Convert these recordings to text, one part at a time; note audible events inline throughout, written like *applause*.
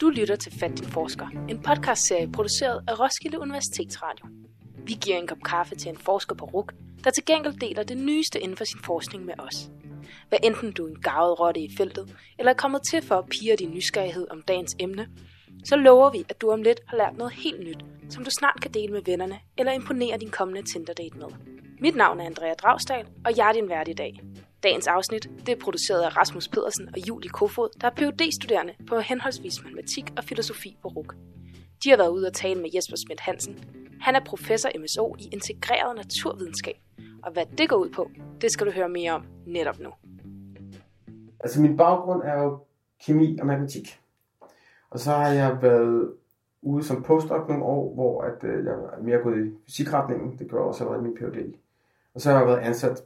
Du lytter til Fat din forsker, en podcastserie produceret af Roskilde Universitetsradio. Vi giver en kop kaffe til en forsker på RUK, der til gengæld deler det nyeste inden for sin forskning med os. Hvad enten du er en gavet rotte i feltet, eller er kommet til for at pige din nysgerrighed om dagens emne, så lover vi, at du om lidt har lært noget helt nyt, som du snart kan dele med vennerne eller imponere din kommende Tinder-date med. Mit navn er Andrea Dragsdal, og jeg er din vært i dag. Dagens afsnit det er produceret af Rasmus Pedersen og Julie Kofod, der er phd studerende på henholdsvis matematik og filosofi på RUK. De har været ude at tale med Jesper Schmidt Hansen. Han er professor MSO i integreret naturvidenskab, og hvad det går ud på, det skal du høre mere om netop nu. Altså min baggrund er jo kemi og matematik. Og så har jeg været ude som postdoc nogle år, hvor at, øh, jeg er mere gået i fysikretningen. Det gør også allerede min Ph.D. Og så har jeg været ansat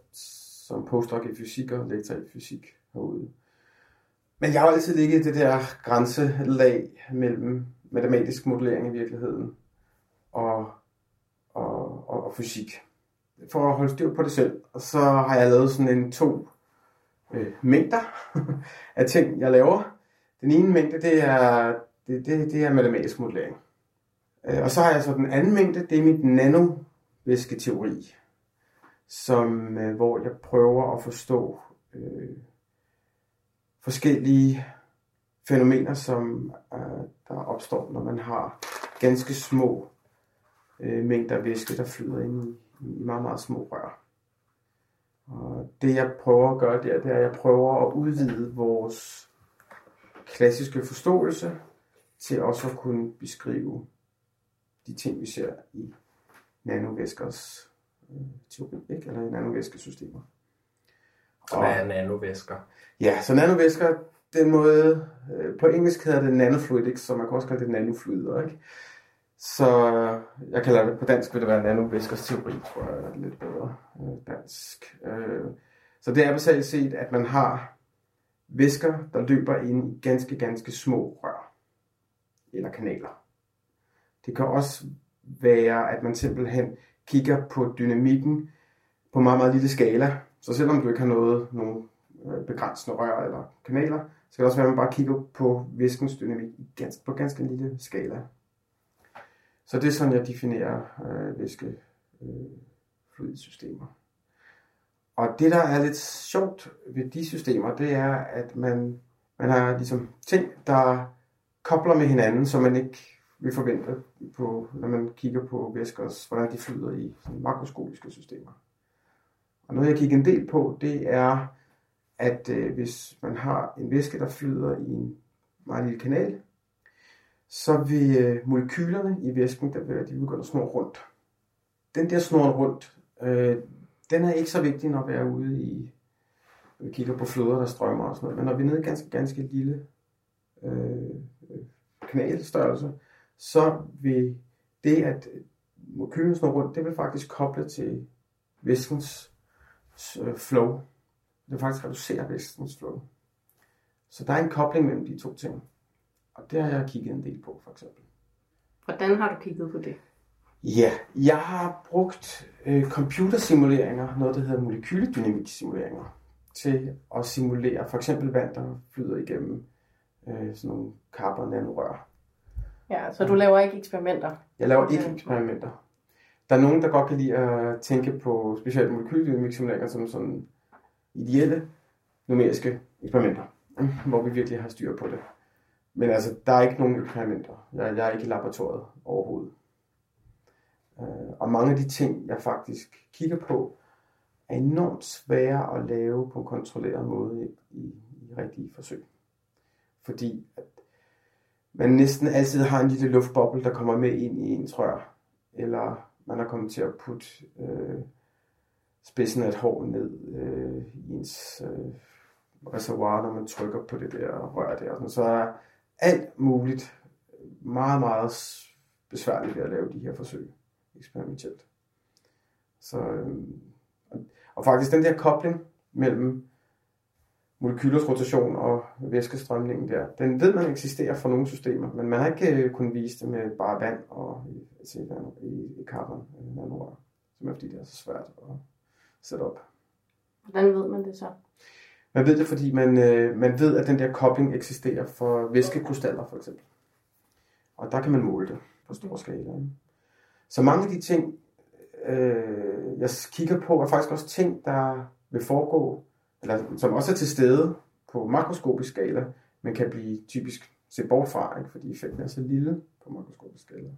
som postdoc i fysik og lektor i fysik herude. Men jeg har altid ligget i det der grænselag mellem matematisk modellering i virkeligheden og, og, og, og fysik. For at holde styr på det selv. Og så har jeg lavet sådan en to øh, mængder *laughs* af ting, jeg laver. Den ene mængde, det er, det, det, det er matematisk modellering. Øh, og så har jeg så den anden mængde, det er mit nanovæsketeori som, øh, hvor jeg prøver at forstå øh, forskellige fænomener, som øh, der opstår, når man har ganske små øh, mængder væske, der flyder ind i, i meget, meget små rør. Og det jeg prøver at gøre der, det er, at jeg prøver at udvide vores klassiske forståelse til også at kunne beskrive de ting, vi ser i nanovæskers teori, ikke? eller i nanovæskesystemer. Hvad er nanovæsker? Ja, så nanovæsker, den måde, øh, på engelsk hedder det nanofluidics, så man kan også kalde det nanofluider, ikke? Så jeg kalder det, på dansk vil det være nanovæskers teori, tror jeg er lidt bedre øh, dansk. Øh, så det er basalt set, at man har væsker, der løber ind i ganske, ganske små rør eller kanaler. Det kan også være, at man simpelthen kigger på dynamikken på meget, meget lille skala. Så selvom du ikke har noget, nogen øh, begrænsende rør eller kanaler, så kan det også være, at man bare kigger på væskens dynamik på ganske lille skala. Så det er sådan, jeg definerer øh, væskefluidsystemer. Øh, og det, der er lidt sjovt ved de systemer, det er, at man, man har ligesom ting, der kobler med hinanden, så man ikke vi forventer, på, når man kigger på væsker, hvordan de flyder i makroskopiske systemer. Og noget, jeg kigger en del på, det er, at øh, hvis man har en væske, der flyder i en meget lille kanal, så vil øh, molekylerne i væsken, der vil, de begynde at snurre rundt. Den der snor rundt, øh, den er ikke så vigtig, når vi er ude i, når vi kigger på floder, der strømmer og sådan noget. Men når vi er nede i ganske, ganske lille øh, øh kanalstørrelse, så vil det, at molekylen snor rundt, det vil faktisk koble til væskens øh, flow. Det vil faktisk reducere væskens flow. Så der er en kobling mellem de to ting. Og det har jeg kigget en del på, for eksempel. Hvordan har du kigget på det? Ja, jeg har brugt øh, computersimuleringer, noget der hedder molekyledynamiksimuleringer, til at simulere for eksempel vand, der flyder igennem øh, sådan nogle karbon nanorør. Ja, så du laver ikke eksperimenter? Jeg laver ikke eksperimenter. Der er nogen, der godt kan lide at tænke på specielt molekyldynamiksimuleringer som sådan ideelle numeriske eksperimenter, *laughs* hvor vi virkelig har styr på det. Men altså, der er ikke nogen eksperimenter. Jeg, jeg er ikke i laboratoriet overhovedet. Øh, og mange af de ting, jeg faktisk kigger på, er enormt svære at lave på en kontrolleret måde i, i, i rigtige forsøg. Fordi at man næsten altid har en lille luftboble, der kommer med ind i en rør. Eller man har kommet til at putte øh, spidsen af et hår ned øh, i ens øh, reservoir, når man trykker på det der rør der. Så er alt muligt meget, meget besværligt ved at lave de her forsøg eksperimentelt. Så, øh, og faktisk den der kobling mellem molekylers rotation og væskestrømningen der, den ved man eksisterer for nogle systemer, men man har ikke øh, kunnet vise det med bare vand og i, i, i carbon nanorør, som er fordi det er så svært at sætte op. Hvordan ved man det så? Man ved det, fordi man, øh, man ved, at den der kobling eksisterer for væskekrystaller, for eksempel. Og der kan man måle det på stor skala. Så mange af de ting, øh, jeg kigger på, er faktisk også ting, der vil foregå, eller som også er til stede på makroskopisk skala, men kan blive typisk set bort fra, ikke? fordi effekten er så lille på makroskopisk skala.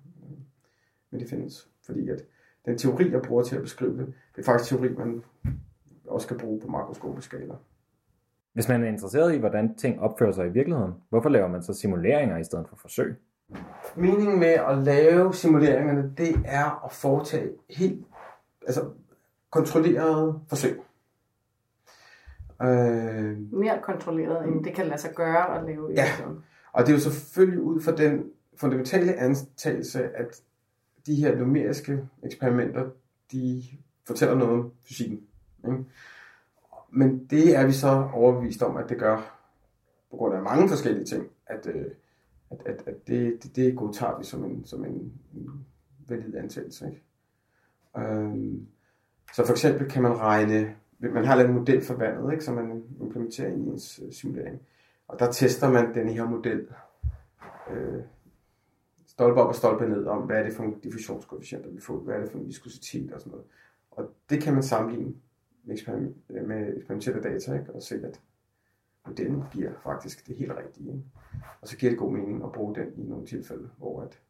Men det findes, fordi at den teori, jeg bruger til at beskrive det, det er faktisk teori, man også kan bruge på makroskopisk skala. Hvis man er interesseret i, hvordan ting opfører sig i virkeligheden, hvorfor laver man så simuleringer i stedet for forsøg? Meningen med at lave simuleringerne, det er at foretage helt altså, kontrollerede forsøg. Øh, Mere kontrolleret, end det kan lade sig gøre at lave i ja. Og det er jo selvfølgelig ud fra den fundamentale antagelse, at de her numeriske eksperimenter, de fortæller noget om fysikken. Ikke? Men det er vi så overbevist om, at det gør, på grund af mange forskellige ting, at, øh, at, at, at det, det, det godtager vi som en, som en, en valid antagelse. Ikke? Øhm, så for eksempel kan man regne, man har en model for vandet, ikke, som man implementerer i ens øh, simulering. Og der tester man den her model øh, stolpe op og stolpe ned om, hvad er det for en diffusionskoefficient, vi får, hvad er det for en viskositet og sådan noget. Og det kan man sammenligne med, eksperiment, øh, med eksperimentelle data, ikke? og se, at modellen giver faktisk det helt rigtige. Ikke? Og så giver det god mening at bruge den i nogle tilfælde, hvor at,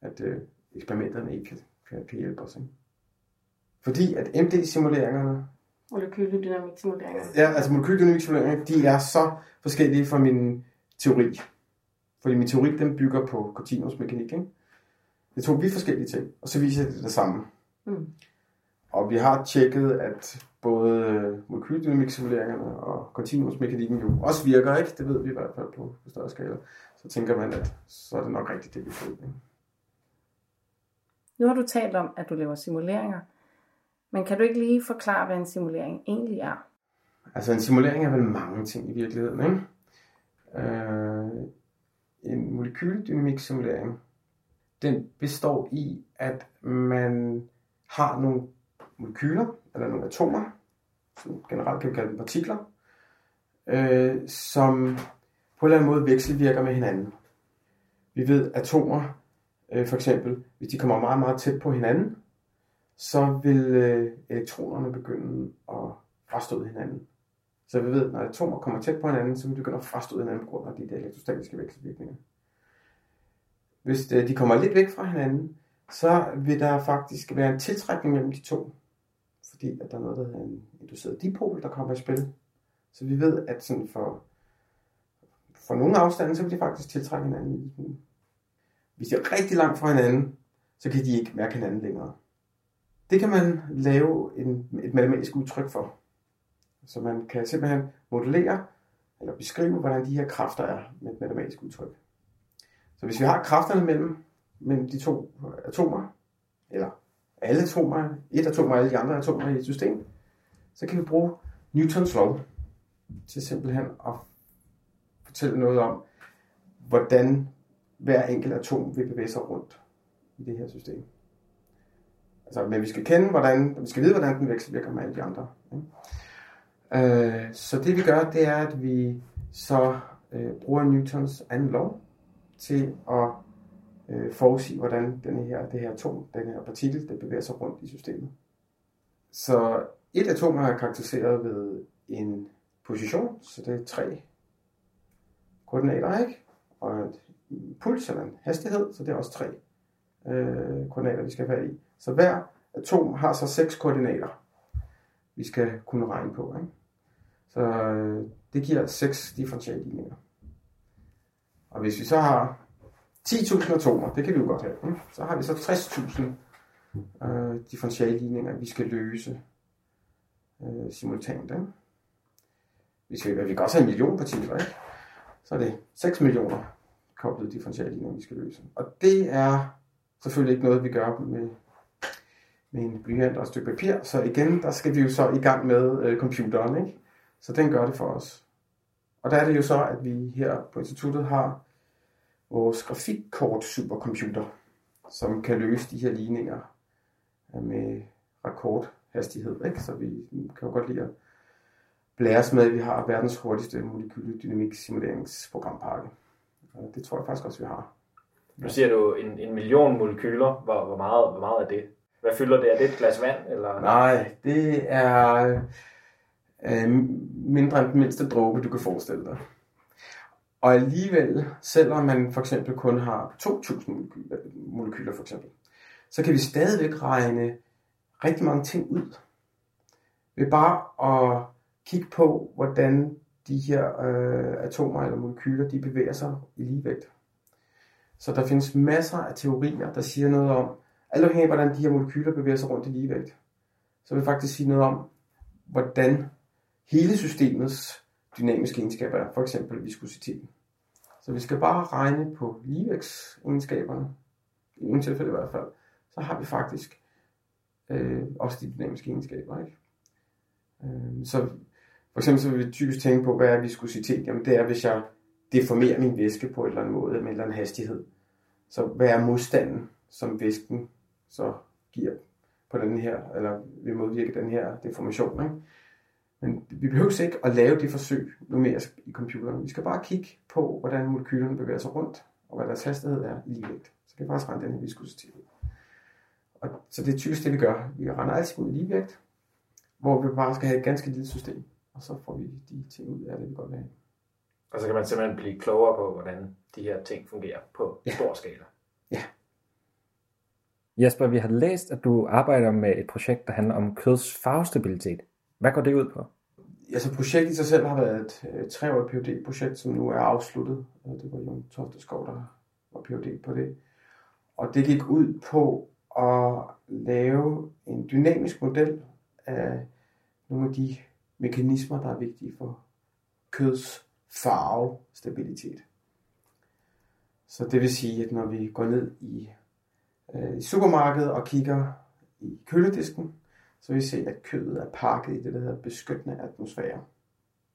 at øh, eksperimenterne ikke kan, kan, kan hjælpe os. Ikke? Fordi at MD-simuleringerne Molekyldynamik-simuleringer. Ja, altså molekyldynamik-simuleringer, de er så forskellige fra min teori. Fordi min teori, den bygger på kontinuumsmekanik, ikke? Det tog vi forskellige ting, og så viser det det samme. Mm. Og vi har tjekket, at både molekyldynamik-simuleringerne og kontinuumsmekanikken jo også virker, ikke? Det ved vi i hvert fald på, på større skala. Så tænker man, at så er det nok rigtigt, det vi får. Ikke? Nu har du talt om, at du laver simuleringer. Men kan du ikke lige forklare, hvad en simulering egentlig er? Altså en simulering er vel mange ting i virkeligheden, ikke? Øh, en molekyldynamik simulering, den består i, at man har nogle molekyler, eller nogle atomer, som generelt kan vi kalde dem partikler, øh, som på en eller anden måde vekselvirker med hinanden. Vi ved, at atomer, øh, for eksempel, hvis de kommer meget, meget tæt på hinanden, så vil øh, elektronerne begynde at frastøde hinanden. Så vi ved, at når atomer kommer tæt på hinanden, så vil de begynde at frastøde hinanden på grund af de der elektrostatiske vekselvirkninger. Hvis øh, de kommer lidt væk fra hinanden, så vil der faktisk være en tiltrækning mellem de to. Fordi at der er noget, der hedder en induceret dipol, der kommer i spil. Så vi ved, at sådan for, for nogle afstande, så vil de faktisk tiltrække hinanden. Hvis de er rigtig langt fra hinanden, så kan de ikke mærke hinanden længere. Det kan man lave en, et matematisk udtryk for. Så man kan simpelthen modellere eller beskrive, hvordan de her kræfter er med et matematisk udtryk. Så hvis vi har kræfterne mellem, mellem de to atomer, eller alle atomer, et atom og alle de andre atomer i et system, så kan vi bruge Newtons lov til simpelthen at fortælle noget om, hvordan hver enkelt atom vil bevæge sig rundt i det her system. Altså, men vi skal kende, hvordan, vi skal vide, hvordan den vekselvirker med alle de andre. Ikke? Øh, så det vi gør, det er, at vi så øh, bruger Newtons anden lov til at øh, forudsige, hvordan den her, det her atom, den her partikel, det bevæger sig rundt i systemet. Så et atom er karakteriseret ved en position, så det er tre koordinater, ikke? Og en puls eller en hastighed, så det er også tre øh, koordinater, vi skal have i. Så hver atom har så seks koordinater, vi skal kunne regne på. Ikke? Så øh, det giver seks differentialligninger. Og hvis vi så har 10.000 atomer, det kan vi jo godt have, ikke? så har vi så 60.000 øh, differentialligninger, vi skal løse øh, simultant. Ikke? Vi, skal, vi kan også have en million partikler, ikke? så er det 6 millioner koblede differentialligninger, vi skal løse. Og det er selvfølgelig ikke noget, vi gør med med en blyant og et stykke papir. Så igen, der skal vi jo så i gang med øh, computeren, ikke? Så den gør det for os. Og der er det jo så, at vi her på instituttet har vores grafikkort supercomputer, som kan løse de her ligninger øh, med rekordhastighed. Ikke? Så vi kan jo godt lide at blæres med, at vi har verdens hurtigste molekyldynamik simuleringsprogrampakke. Og det tror jeg faktisk også, vi har. Nu siger du en, en million molekyler. Hvor, hvor, meget, hvor meget er det? Hvad fylder det? Er det et glas vand? Eller? Nej, det er øh, mindre end den mindste dråbe, du kan forestille dig. Og alligevel, selvom man for eksempel kun har 2.000 molekyler, for eksempel, så kan vi stadigvæk regne rigtig mange ting ud. Ved bare at kigge på, hvordan de her øh, atomer eller molekyler, de bevæger sig i ligevægt. Så der findes masser af teorier, der siger noget om, alt afhængig af hvordan de her molekyler bevæger sig rundt i ligevægt, så vil det faktisk sige noget om, hvordan hele systemets dynamiske egenskaber er, for eksempel viskositeten. Så vi skal bare regne på ligevægtsegenskaberne, i nogle tilfælde i hvert fald, så har vi faktisk øh, også de dynamiske egenskaber. Ikke? Øh, så for eksempel så vil vi typisk tænke på, hvad er viskositet? Jamen det er, hvis jeg deformerer min væske på en eller anden måde, med en eller anden hastighed. Så hvad er modstanden, som væsken så giver på den her, eller vil modvirke den her deformation. Ikke? Men vi behøver ikke at lave det forsøg numerisk i computeren. Vi skal bare kigge på, hvordan molekylerne bevæger sig rundt, og hvad deres hastighed er i ligevægt. Så kan vi faktisk regne den her viskositet. Og, så det er typisk det, vi gør. Vi regner altid ud i ligevægt, hvor vi bare skal have et ganske lille system, og så får vi de ting ud af det, vi godt vil have. Og så kan man simpelthen blive klogere på, hvordan de her ting fungerer på ja. stor skala. Ja. Jesper, vi har læst, at du arbejder med et projekt, der handler om køds farvestabilitet. Hvad går det ud på? Altså projektet i sig selv har været et øh, treårigt phd projekt som nu er afsluttet. Øh, det var Jon Tofteskov, der var Ph.D. på det. Og det gik ud på at lave en dynamisk model af nogle af de mekanismer, der er vigtige for køds farvestabilitet. Så det vil sige, at når vi går ned i, øh, i supermarkedet og kigger i køledisken, så vil vi se, at kødet er pakket i det, der hedder beskyttende atmosfære.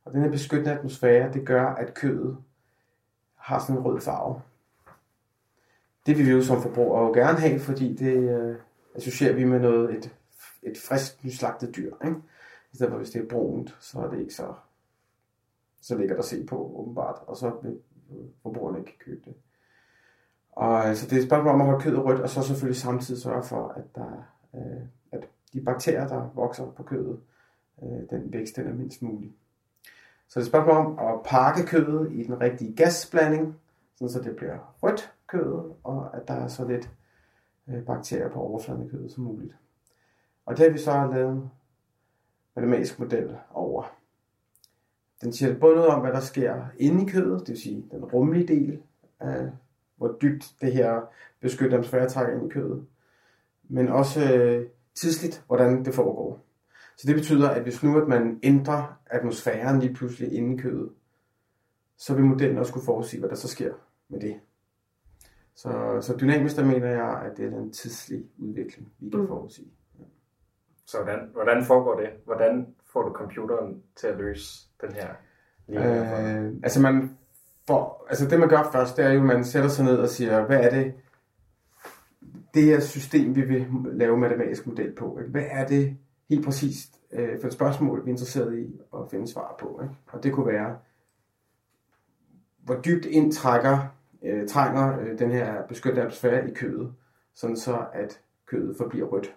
Og den her beskyttende atmosfære, det gør, at kødet har sådan en rød farve. Det vil vi jo som forbrugere jo gerne have, fordi det øh, associerer vi med noget, et, et frisk nyslagtet dyr. Ikke? I stedet for hvis det er brunt, så er det ikke så, så lækkert at se på, åbenbart. Og så vil forbrugerne ikke købe det. Og øh, så det er et spørgsmål om at holde kødet rødt, og så selvfølgelig samtidig sørge for, at, der, øh, at de bakterier, der vokser på kødet, øh, den vækst den er mindst mulig. Så det er et spørgsmål om at pakke kødet i den rigtige gasblanding, sådan så det bliver rødt kødet, og at der er så lidt øh, bakterier på overfladen af kødet som muligt. Og det har vi så lavet en matematisk model over. Den siger både noget om, hvad der sker inde i kødet, det vil sige den rumlige del af, hvor dybt det her beskyttede atmosfære trækker ind i kødet, men også øh, tidsligt, hvordan det foregår. Så det betyder, at hvis nu at man ændrer atmosfæren lige pludselig inde i kødet, så vil modellen også kunne forudsige, hvad der så sker med det. Så, så dynamisk, der mener jeg, at det er den tidslige udvikling, vi kan mm. forudsige. Ja. Så hvordan, hvordan foregår det? Hvordan får du computeren til at løse den her øh, Altså man får, altså det man gør først, det er jo, at man sætter sig ned og siger, hvad er det, det her system, vi vil lave matematisk model på. Ikke? Hvad er det helt præcist øh, for et spørgsmål, vi er interesseret i at finde svar på? Ikke? Og det kunne være, hvor dybt indtrækker øh, trænger øh, den her beskyttede atmosfære i kødet, sådan så at kødet forbliver rødt.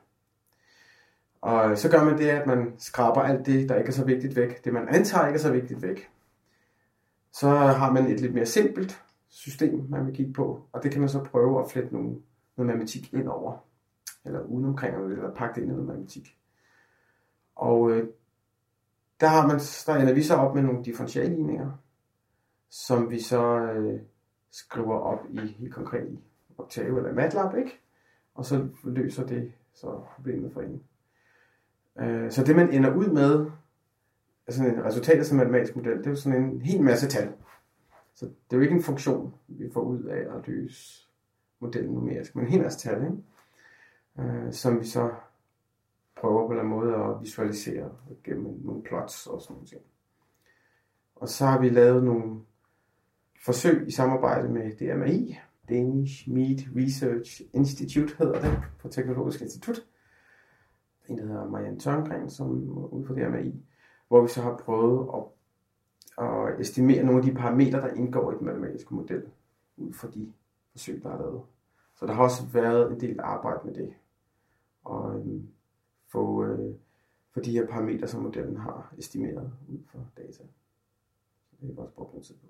Og så gør man det, at man skraber alt det, der ikke er så vigtigt væk. Det man antager ikke er så vigtigt væk. Så har man et lidt mere simpelt system, man vil kigge på, og det kan man så prøve at flette nogle, noget matematik ind over. Eller uden omkring, eller pakke det ind i noget matematik. Og øh, der, har man, der ender vi så op med nogle differentialligninger, som vi så øh, skriver op i helt konkret i Octave eller MATLAB, ikke? Og så løser det så problemet for en. Øh, så det man ender ud med, altså en resultatet som matematisk model, det er jo sådan en hel masse tal. Så det er jo ikke en funktion, vi får ud af at løse modellen numerisk, men en hel masse tal, ikke? Øh, som vi så prøver på en eller anden måde at visualisere gennem nogle plots og sådan noget. Og så har vi lavet nogle forsøg i samarbejde med DMI, Danish Meat Research Institute hedder det, på Teknologisk Institut. En, der hedder Marianne Tørngren, som er ude for DMI, hvor vi så har prøvet at, at estimere nogle af de parametre, der indgår i den matematiske model, ud fra de forsøg, der er lavet. Så der har også været en del arbejde med det, og øhm, få, øh, for de her parametre, som modellen har estimeret ud fra data. Så det er også brugt noget tid på.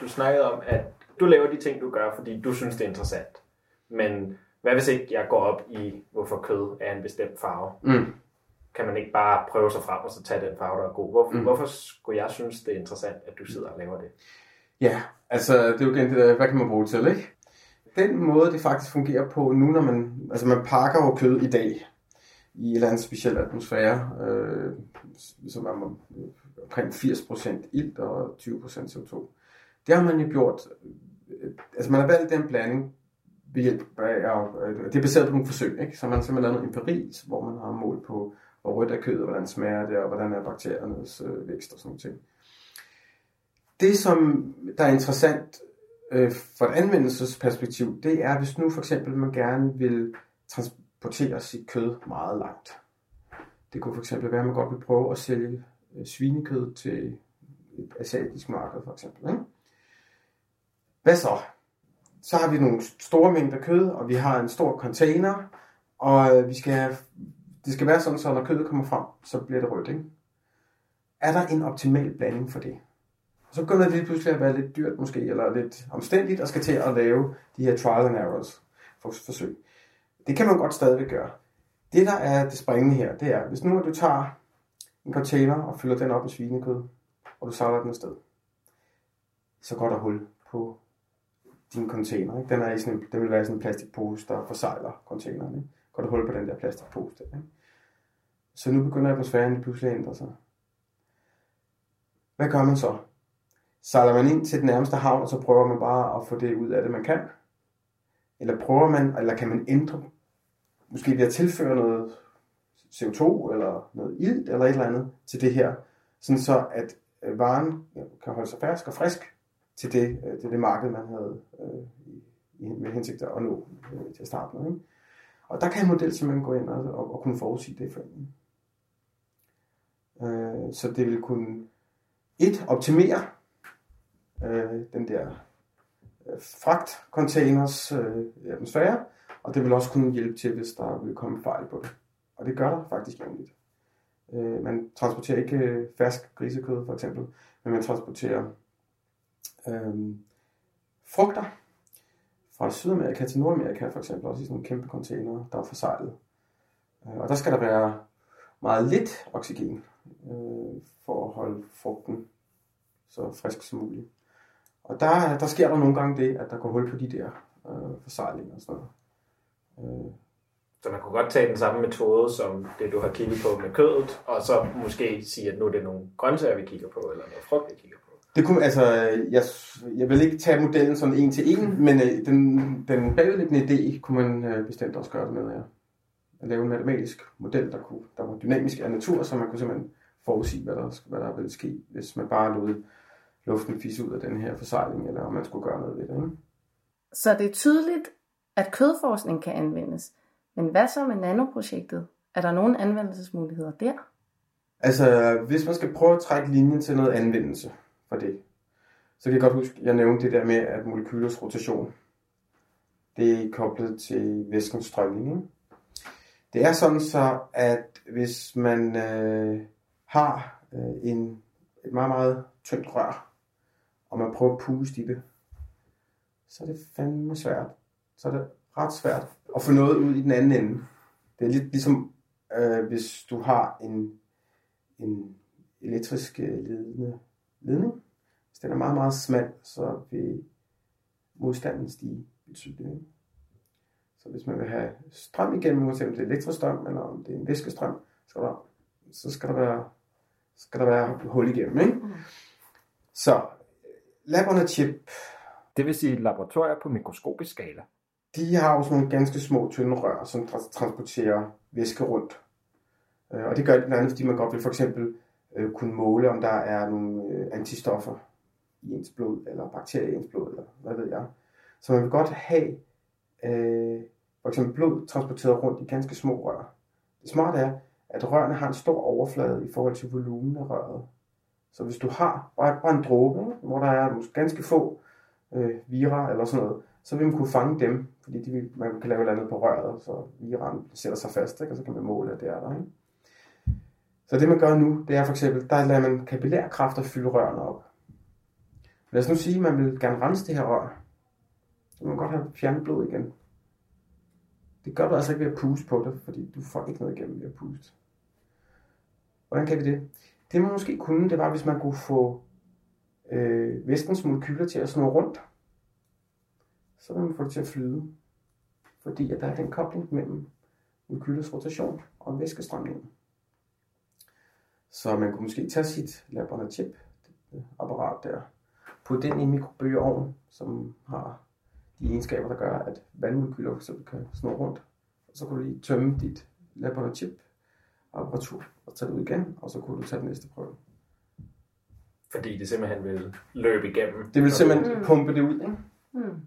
Du snakkede om, at du laver de ting, du gør, fordi du synes, det er interessant. Men hvad hvis ikke jeg går op i, hvorfor kød er en bestemt farve? Mm. Kan man ikke bare prøve sig frem og så tage den farve, der er god? Hvorfor, Mm. hvorfor skulle jeg synes, det er interessant, at du sidder og laver det? Ja, altså det er jo igen det der, hvad kan man bruge det til, ikke? Den måde, det faktisk fungerer på nu, når man, altså man pakker jo kød i dag i en eller anden speciel atmosfære, øh, som er øh, omkring 80% ilt og 20% CO2. Det har man jo gjort, øh, altså man har valgt den blanding ved hjælp af, øh, det er baseret på nogle forsøg, ikke? så man har simpelthen lavet noget empiri, hvor man har målt på, hvor rødt er kødet, hvordan smager det, og hvordan er bakteriernes øh, vækst og sådan noget ting. Det, som der er interessant øh, for et anvendelsesperspektiv, det er, hvis nu for eksempel man gerne vil transportere sit kød meget langt. Det kunne for eksempel være, at man godt vil prøve at sælge øh, svinekød til et asiatisk marked, for eksempel. Ikke? Hvad så? Så har vi nogle store mængder kød, og vi har en stor container, og vi skal have, det skal være sådan, så når kødet kommer frem, så bliver det rødt. Ikke? Er der en optimal blanding for det? Så begynder det lige pludselig at være lidt dyrt måske, eller lidt omstændigt, og skal til at lave de her trial and errors for forsøg. Det kan man godt stadigvæk gøre. Det, der er det springende her, det er, hvis nu du tager en container og fylder den op med svinekød, og du sejler den afsted, så går der hul på din container. Ikke? Den, er i sådan en, den vil være i sådan en plastikpose, der forsejler containeren. Ikke? Går der hul på den der plastikpose der. Ikke? Så nu begynder atmosfæren pludselig at ændre sig. Hvad gør man så? Sejler man ind til den nærmeste havn, og så prøver man bare at få det ud af det, man kan? Eller prøver man, eller kan man ændre, måske ved at tilføre noget CO2 eller noget ilt eller et eller andet til det her, sådan så at øh, varen kan holde sig frisk og frisk til det, øh, til det marked, man havde øh, i, med hensigt at nå øh, til at starte med. Ikke? Og der kan en model simpelthen gå ind og, og, og kunne forudsige det for en. Øh, så det vil kunne et, optimere øh, den der øh, fragtcontainers øh, atmosfære, og det vil også kunne hjælpe til, hvis der vil komme fejl på det. Og det gør der faktisk jævnligt. Øh, man transporterer ikke øh, fersk grisekød for eksempel, men man transporterer øh, frugter fra Sydamerika til Nordamerika for eksempel, også i sådan nogle kæmpe containere, der er forsejlet. Øh, og der skal der være meget lidt oxygen øh, for at holde frugten så frisk som muligt. Og der, der sker der nogle gange det, at der går hul på de der øh, forsejlinger og sådan noget. Øh, Så man kunne godt tage den samme metode, som det du har kigget på med kødet, og så måske sige, at nu er det nogle grøntsager, vi kigger på, eller noget frugt, vi kigger på. Det kunne, altså, jeg, jeg vil ikke tage modellen sådan en til en, men øh, den, den bagvedliggende idé kunne man øh, bestemt også gøre det med, ja. At lave en matematisk model, der, kunne, der var dynamisk af natur, så man kunne simpelthen forudsige, hvad der, hvad der ville ske, hvis man bare lod luften fisse ud af den her forsejling, eller om man skulle gøre noget ved det. Ikke? Så det er tydeligt, at kødforskning kan anvendes. Men hvad så med nanoprojektet? Er der nogle anvendelsesmuligheder der? Altså, hvis man skal prøve at trække linjen til noget anvendelse for det, så kan jeg godt huske, at jeg nævnte det der med, at molekylers rotation, det er koblet til væskens strømning. Det er sådan så, at hvis man øh, har øh, en, et meget, meget tyndt rør, og man prøver at puste i det, så er det fandme svært. Så er det ret svært at få noget ud i den anden ende. Det er lidt ligesom, øh, hvis du har en, en elektrisk øh, ledende ledning. Hvis den er meget, meget smal, så vil modstanden stige betydeligt. Så hvis man vil have strøm igennem, uanset om det er elektrisk strøm, eller om det er en væskestrøm, skal der, så skal der være, skal der være hul igennem. Ikke? Så lab a chip, Det vil sige laboratorier på mikroskopisk skala. de har jo sådan nogle ganske små, tynde rør, som tra- transporterer væske rundt. Øh, Og det gør det blandt andet, fordi man godt vil for eksempel øh, kunne måle, om der er nogle øh, antistoffer i ens blod, eller bakterier i ens blod, eller hvad ved jeg. Så man vil godt have øh, for eksempel blod transporteret rundt i ganske små rør. Det smarte er, at rørene har en stor overflade i forhold til volumen af røret. Så hvis du har bare, bare en dråbe, hvor der er måske ganske få øh, vira eller sådan noget, så vil man kunne fange dem, fordi de vil, man kan lave et eller andet på røret, så viraen sætter sig fast, ikke, og så kan man måle, at det er der. Ikke? Så det man gør nu, det er for eksempel, der lader man kapillærkræfter fylde rørene op. Lad os nu sige, at man vil gerne rense det her rør. Så må man godt have fjernet blod igen. Det gør du altså ikke ved at puste på det, fordi du får ikke noget igennem ved at puste. Hvordan kan vi det? Det man måske kunne, det var, hvis man kunne få øh, væskens molekyler til at snurre rundt. Så vil man få det til at flyde. Fordi at der er den kobling mellem molekylers rotation og væskestrømningen. Så man kunne måske tage sit Labrador apparat der, putte den i mikrobølgeovn, som har de egenskaber, der gør, at vandmolekyler for eksempel kan snurre rundt. Og så kunne du lige tømme dit Labrador chip apparatur og tage det ud igen, og så kunne du tage den næste prøve. Fordi det simpelthen vil løbe igennem. Det vil simpelthen Mm. pumpe det ud, ikke? Mm.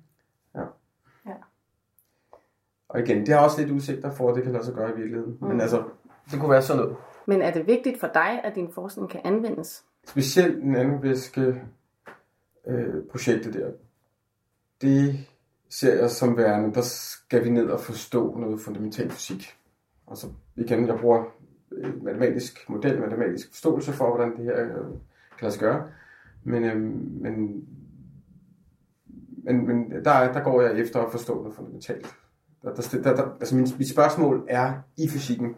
Og igen, det har også lidt udsigter for, at det kan lade sig gøre i virkeligheden. Mm. Men altså, det kunne være sådan noget. Men er det vigtigt for dig, at din forskning kan anvendes? Specielt den anden væske øh, projektet der, det ser jeg som værende, der skal vi ned og forstå noget fundamental fysik. Og så igen, jeg bruger øh, matematisk model, matematisk forståelse for, hvordan det her øh, kan lade sig gøre. Men, øh, men, men, men der, er- der går jeg efter at forstå noget fundamentalt. Der, der, der, der, altså min, mit spørgsmål er i fysikken,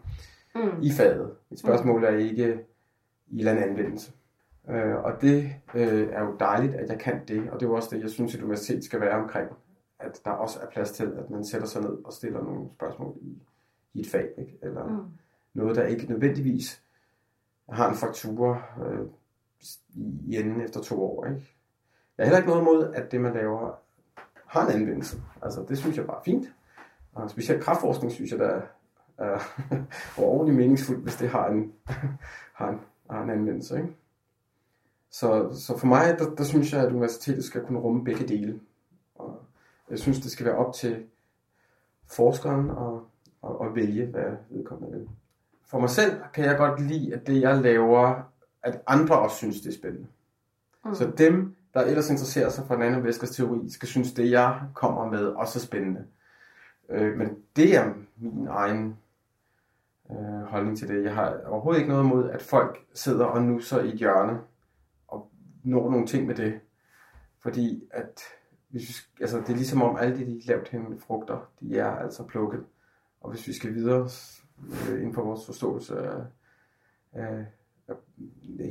Mm. i faget. Mit spørgsmål er ikke i en eller anden anvendelse. Øh, og det øh, er jo dejligt, at jeg kan det, og det er jo også det, jeg synes, et universitet skal være omkring. At der også er plads til, at man sætter sig ned og stiller nogle spørgsmål i, i et fag, ikke? eller mm. Noget, der ikke nødvendigvis har en faktura øh, i, i enden efter to år. Ikke? Jeg har heller ikke noget imod, at det, man laver, har en anvendelse. Altså, det synes jeg bare er fint. Og specielt kraftforskning synes jeg, der er, er overordentligt meningsfuldt, hvis det har en, *laughs* har en, har en anvendelse. Ikke? Så, så for mig, der, der synes jeg, at universitetet skal kunne rumme begge dele. Og jeg synes, det skal være op til forskeren at, at, at vælge, hvad vedkommende vil. For mig selv kan jeg godt lide, at det, jeg laver, at andre også synes, det er spændende. Mm. Så dem, der ellers interesserer sig for nanovæskers teori, skal synes, det jeg kommer med, også er spændende. Øh, men det er min egen øh, holdning til det. Jeg har overhovedet ikke noget imod, at folk sidder og nusser i et hjørne og når nogle ting med det. Fordi at hvis vi, altså, det er ligesom om alle de lavt hængende frugter, de er altså plukket. Og hvis vi skal videre øh, inden for vores forståelse af, af, af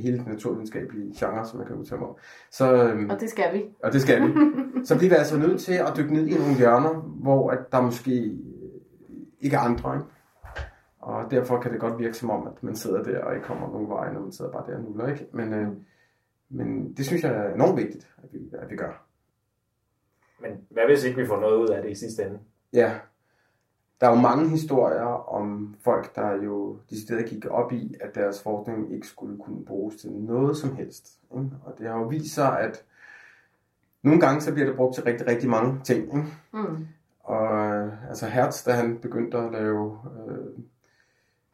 hele den naturvidenskabelige genre, som man kan udtale mig om, så, øhm, Og det skal vi. og det skal vi. Så bliver vi altså nødt til at dykke ned i nogle hjørner, hvor at der måske ikke er andre. Ikke? Og derfor kan det godt virke som om, at man sidder der og ikke kommer nogen vej, når man sidder bare der og nuller. Ikke? Men, øh, men det synes jeg er enormt vigtigt, at vi, at vi gør. Men hvad hvis ikke vi får noget ud af det i sidste ende? Ja, der er jo mange historier om folk, der jo decideret gik op i, at deres forskning ikke skulle kunne bruges til noget som helst. Ikke? Og det har jo vist sig, at nogle gange så bliver det brugt til rigtig, rigtig mange ting. Ikke? Mm. Og altså Hertz, da han begyndte at lave øh,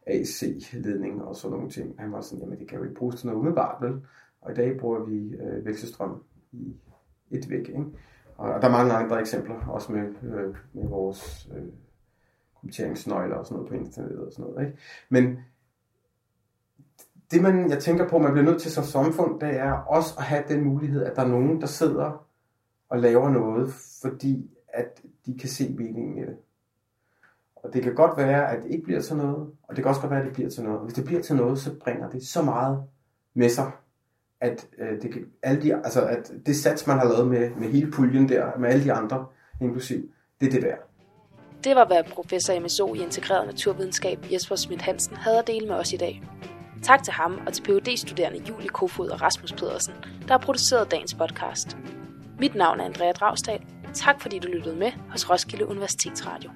AC-ledning og sådan nogle ting, han var sådan, jamen det kan jo ikke bruges til noget umiddelbart, vel? Og i dag bruger vi øh, vekselstrøm i et væk, ikke? Og, der er mange andre eksempler, også med, øh, med vores øh, kommenteringsnøgler og sådan noget på internettet og sådan noget, ikke? Men det, man, jeg tænker på, man bliver nødt til som samfund, det er også at have den mulighed, at der er nogen, der sidder og laver noget, fordi at de kan se meningen i det. Og det kan godt være, at det ikke bliver til noget, og det kan også godt være, at det bliver til noget. Hvis det bliver til noget, så bringer det så meget med sig, at, øh, det, alle de, altså, at det sats, man har lavet med, med hele puljen der, med alle de andre inklusiv, det er det værd. Det var, hvad professor MSO i integreret naturvidenskab Jesper Schmidt Hansen havde at dele med os i dag. Tak til ham og til phd studerende Julie Kofod og Rasmus Pedersen, der har produceret dagens podcast. Mit navn er Andrea Dragstad. Tak fordi du lyttede med hos Roskilde Universitetsradio.